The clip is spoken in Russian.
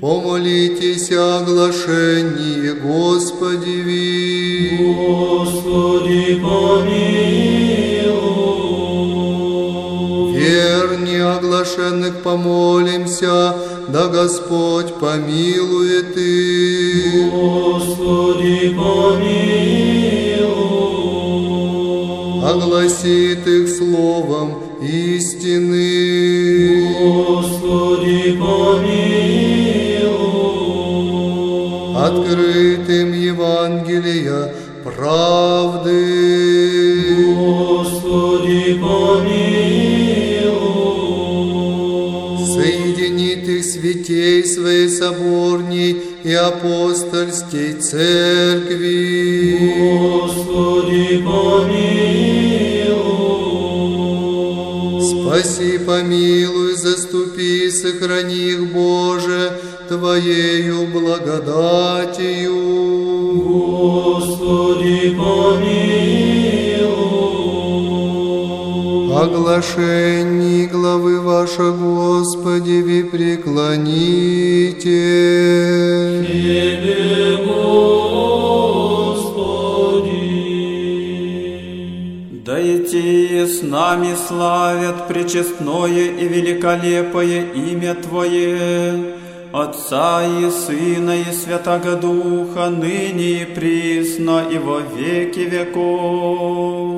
Помолитесь о оглашении Господи. Господи, помилуй. Верни оглашенных помолимся, да Господь помилует их. Господи, помилуй. Огласит их словом истины. Господи, помилуй. Открытым Евангелия правды. Господи, помилуй. Соединит их святей своей соборней и апостольской церкви. Господи, помилуй. Спаси, помилуй, заступи, сохрани их, Боже, Твоею благодатью. Господи, помилуй. Оглашение главы ваша, Господи, ви преклоните. Тебе, Господи. Да и те с нами славят пречестное и великолепое имя Твое, Отца и Сына и Святого Духа, ныне и присно и во веки веков.